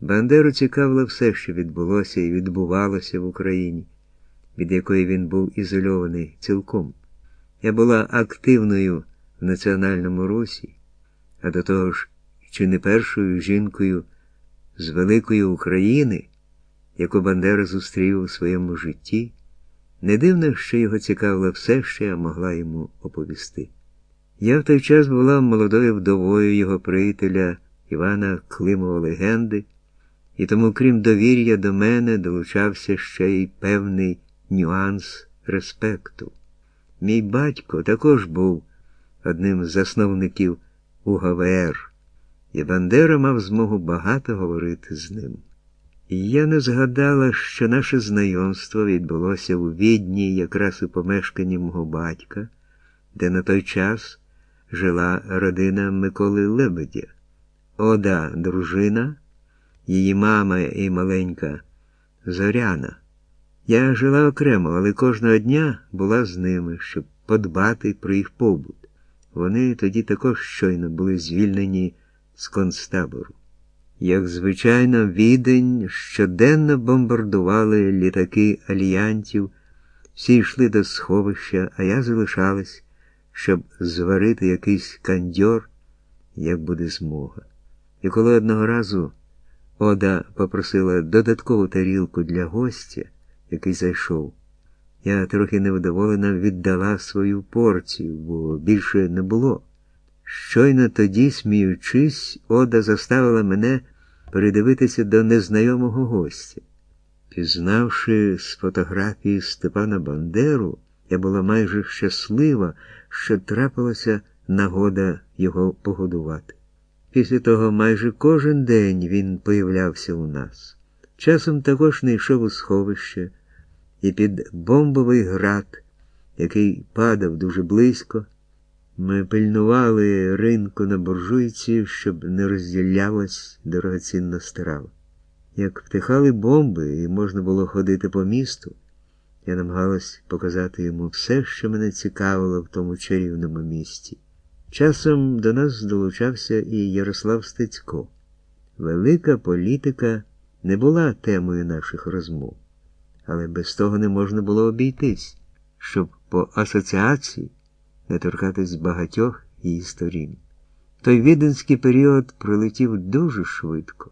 Бандеру цікавило все, що відбулося і відбувалося в Україні, від якої він був ізольований цілком. Я була активною в національному русі, а до того ж, чи не першою жінкою з великої України, яку Бандера зустрів у своєму житті, не дивно, що його цікавило все, що я могла йому оповісти. Я в той час була молодою вдовою його приятеля Івана Климова легенди, і тому, крім довір'я до мене, долучався ще й певний нюанс респекту. Мій батько також був одним з засновників УГВР, і Бандера мав змогу багато говорити з ним. І я не згадала, що наше знайомство відбулося у відні якраз у помешканні мого батька, де на той час жила родина Миколи Лебедя. Ода дружина, її мама і маленька Зоряна. Я жила окремо, але кожного дня була з ними, щоб подбати про їх побут. Вони тоді також щойно були звільнені з концтабору. Як звичайно, відень щоденно бомбардували літаки аліянтів, всі йшли до сховища, а я залишалась, щоб зварити якийсь кандьор, як буде змога. І коли одного разу Ода попросила додаткову тарілку для гостя, який зайшов, я трохи невдоволена віддала свою порцію, бо більше не було. Щойно тоді, сміючись, Ода заставила мене передивитися до незнайомого гостя. Пізнавши з фотографії Степана Бандеру, я була майже щаслива, що трапилася нагода його погодувати. Після того майже кожен день він появлявся у нас. Часом також не йшов у сховище і під бомбовий град, який падав дуже близько. Ми пильнували ринку на буржуйці, щоб не розділялась дорогоцінна страва. Як втихали бомби і можна було ходити по місту, я намагалась показати йому все, що мене цікавило в тому чарівному місті. Часом до нас долучався і Ярослав Стецько. Велика політика не була темою наших розмов, але без того не можна було обійтись, щоб по асоціації не торкатись багатьох її сторін. Той віденський період пролетів дуже швидко.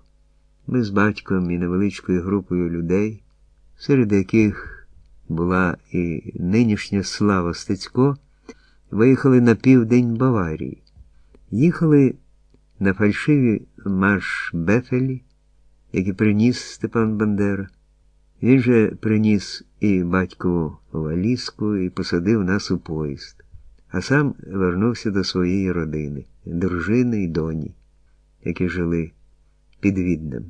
Ми з батьком і невеличкою групою людей, серед яких була і нинішня слава Стецько, виїхали на південь Баварії. Їхали на фальшиві марш Бефелі, які приніс Степан Бандера. Він же приніс і батькову валізку і посадив нас у поїзд, а сам вернувся до своєї родини, дружини і доні, які жили під Віднем.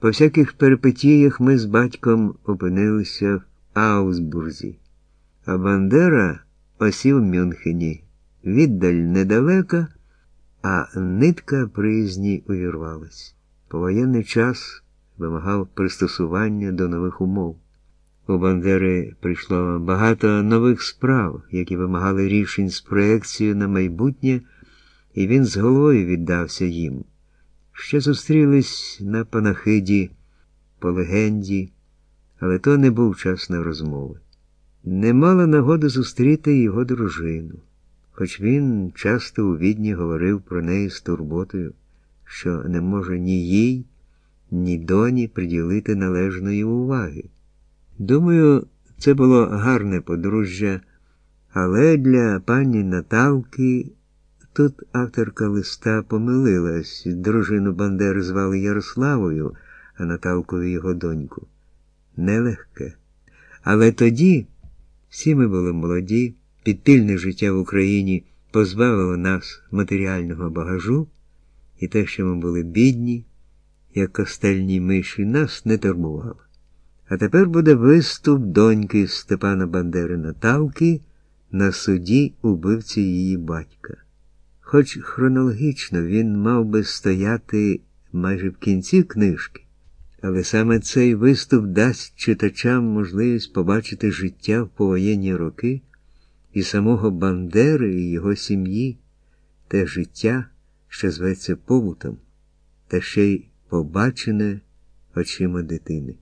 По всяких перипетіях ми з батьком опинилися в Аусбурзі, а Бандера осів Мюнхені. Віддаль недалека, а нитка приязні увірвалась. Повоєнний час вимагав пристосування до нових умов. У Бандери прийшло багато нових справ, які вимагали рішень з проекцією на майбутнє, і він з головою віддався їм. Ще зустрілись на панахиді, по легенді, але то не був час на розмови. Не мала нагоди зустріти його дружину, хоч він часто у відні говорив про неї з турботою, що не може ні їй, ні доні приділити належної уваги. Думаю, це було гарне подружжя, але для пані Наталки тут авторка листа помилилась, дружину Бандер звали Ярославою, а Наталкою його доньку. Нелегке. Але тоді всі ми були молоді, підпільне життя в Україні позбавило нас матеріального багажу, і те, що ми були бідні, як костельні миші, нас не турбувало. А тепер буде виступ доньки Степана Бандери Наталки на суді убивці її батька. Хоч хронологічно він мав би стояти майже в кінці книжки, але саме цей виступ дасть читачам можливість побачити життя в повоєнні роки і самого Бандери і його сім'ї, те життя, що зветься побутом, та ще й побачене очима дитини.